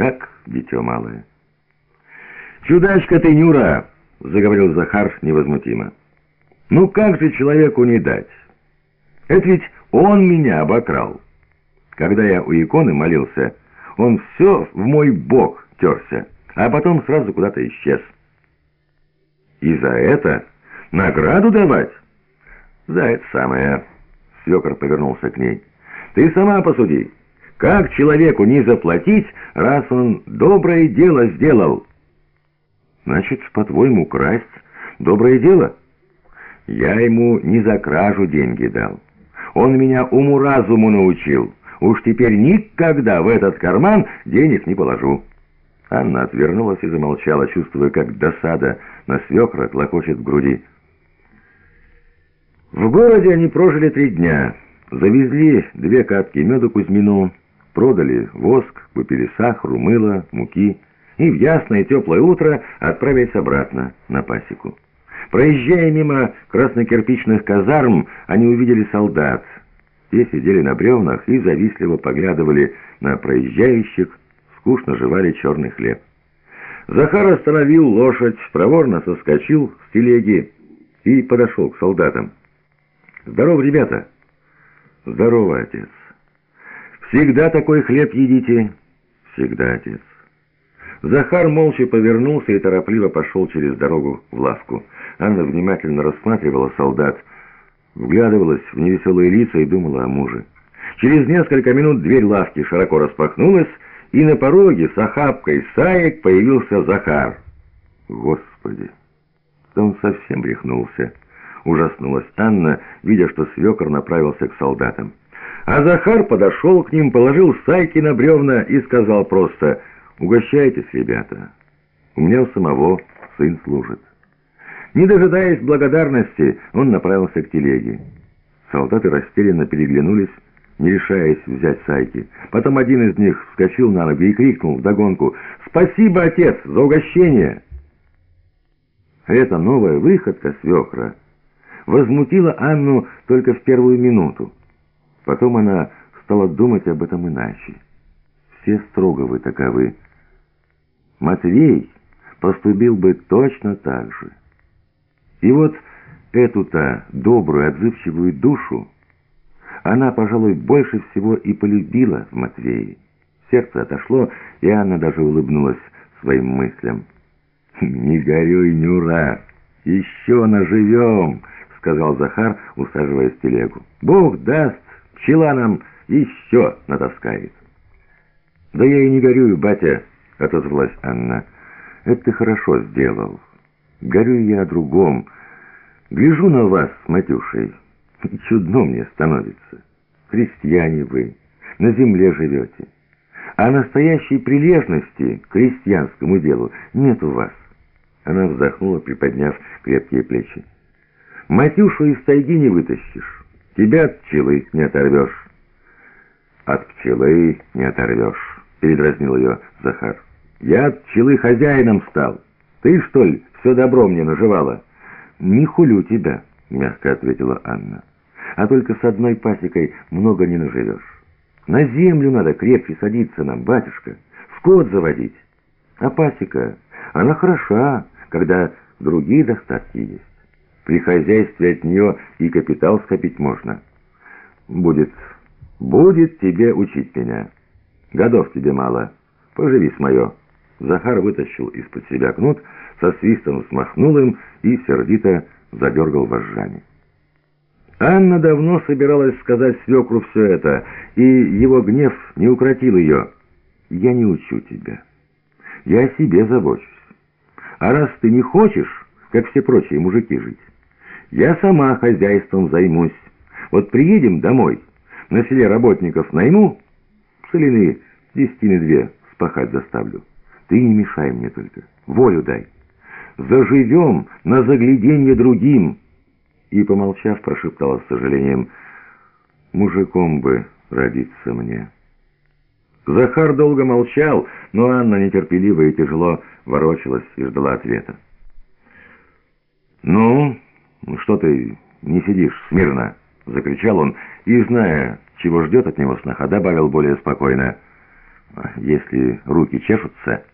как дитё малое. «Чудачка ты, Нюра!» — заговорил Захар невозмутимо. «Ну как же человеку не дать? Это ведь он меня обокрал. Когда я у иконы молился, он все в мой бок терся, а потом сразу куда-то исчез. И за это награду давать? За это самое...» Свекор повернулся к ней. «Ты сама посуди, как человеку не заплатить, раз он доброе дело сделал?» «Значит, по-твоему, красть доброе дело?» «Я ему не за кражу деньги дал. Он меня уму-разуму научил. Уж теперь никогда в этот карман денег не положу». Анна отвернулась и замолчала, чувствуя, как досада на свекра клокочет в груди. В городе они прожили три дня. Завезли две катки меду Кузьмину, продали воск, купили сахар, мыло, муки и в ясное теплое утро отправились обратно на пасеку. Проезжая мимо краснокирпичных казарм, они увидели солдат. Те сидели на бревнах и завистливо поглядывали на проезжающих, скучно жевали черный хлеб. Захар остановил лошадь, проворно соскочил с телеги и подошел к солдатам. «Здорово, ребята!» «Здорово, отец!» «Всегда такой хлеб едите?» «Всегда, отец!» Захар молча повернулся и торопливо пошел через дорогу в лавку. Анна внимательно рассматривала солдат, вглядывалась в невеселые лица и думала о муже. Через несколько минут дверь лавки широко распахнулась, и на пороге с охапкой саек появился Захар. «Господи! Он совсем рехнулся!» Ужаснулась Анна, видя, что свекор направился к солдатам. А Захар подошел к ним, положил сайки на бревна и сказал просто «Угощайтесь, ребята, у меня у самого сын служит». Не дожидаясь благодарности, он направился к телеге. Солдаты растерянно переглянулись, не решаясь взять сайки. Потом один из них вскочил на ноги и крикнул вдогонку «Спасибо, отец, за угощение!» Это новая выходка свекра возмутила Анну только в первую минуту. Потом она стала думать об этом иначе. Все Строговы таковы. Матвей поступил бы точно так же. И вот эту-то добрую, отзывчивую душу она, пожалуй, больше всего и полюбила в Матвее. Сердце отошло, и Анна даже улыбнулась своим мыслям. «Не горюй, Нюра, еще наживем!» — сказал Захар, усаживаясь в телегу. «Бог даст, пчела нам еще натаскает». «Да я и не горюю, батя», — отозвалась Анна. «Это ты хорошо сделал. Горюю я о другом. Гляжу на вас с Матюшей. Чудно мне становится. Крестьяне вы, на земле живете. А настоящей прилежности к крестьянскому делу нет у вас». Она вздохнула, приподняв крепкие плечи. Матюшу из тайги не вытащишь, тебя от пчелы не оторвешь. От пчелы не оторвешь, передразнил ее Захар. Я от пчелы хозяином стал. Ты, что ли, все добро мне наживала? Не хулю тебя, мягко ответила Анна. А только с одной пасекой много не наживешь. На землю надо крепче садиться нам, батюшка, скот заводить. А пасека, она хороша, когда другие достатки есть. При хозяйстве от нее и капитал скопить можно. Будет, будет тебе учить меня. Годов тебе мало. Поживи с мое. Захар вытащил из-под себя кнут, со свистом смахнул им и сердито задергал вожжами. Анна давно собиралась сказать свекру все это, и его гнев не укротил ее. «Я не учу тебя. Я о себе забочусь. А раз ты не хочешь, как все прочие мужики, жить, я сама хозяйством займусь. Вот приедем домой, на селе работников найму, целины десятины две спахать заставлю. Ты не мешай мне только, волю дай. Заживем на загляденье другим. И, помолчав, прошептала с сожалением, мужиком бы родиться мне. Захар долго молчал, но Анна нетерпеливо и тяжело ворочалась и ждала ответа. «Ну...» «Ну что ты не сидишь смирно?» — закричал он, и, зная, чего ждет от него сноха, добавил более спокойно. Если руки чешутся,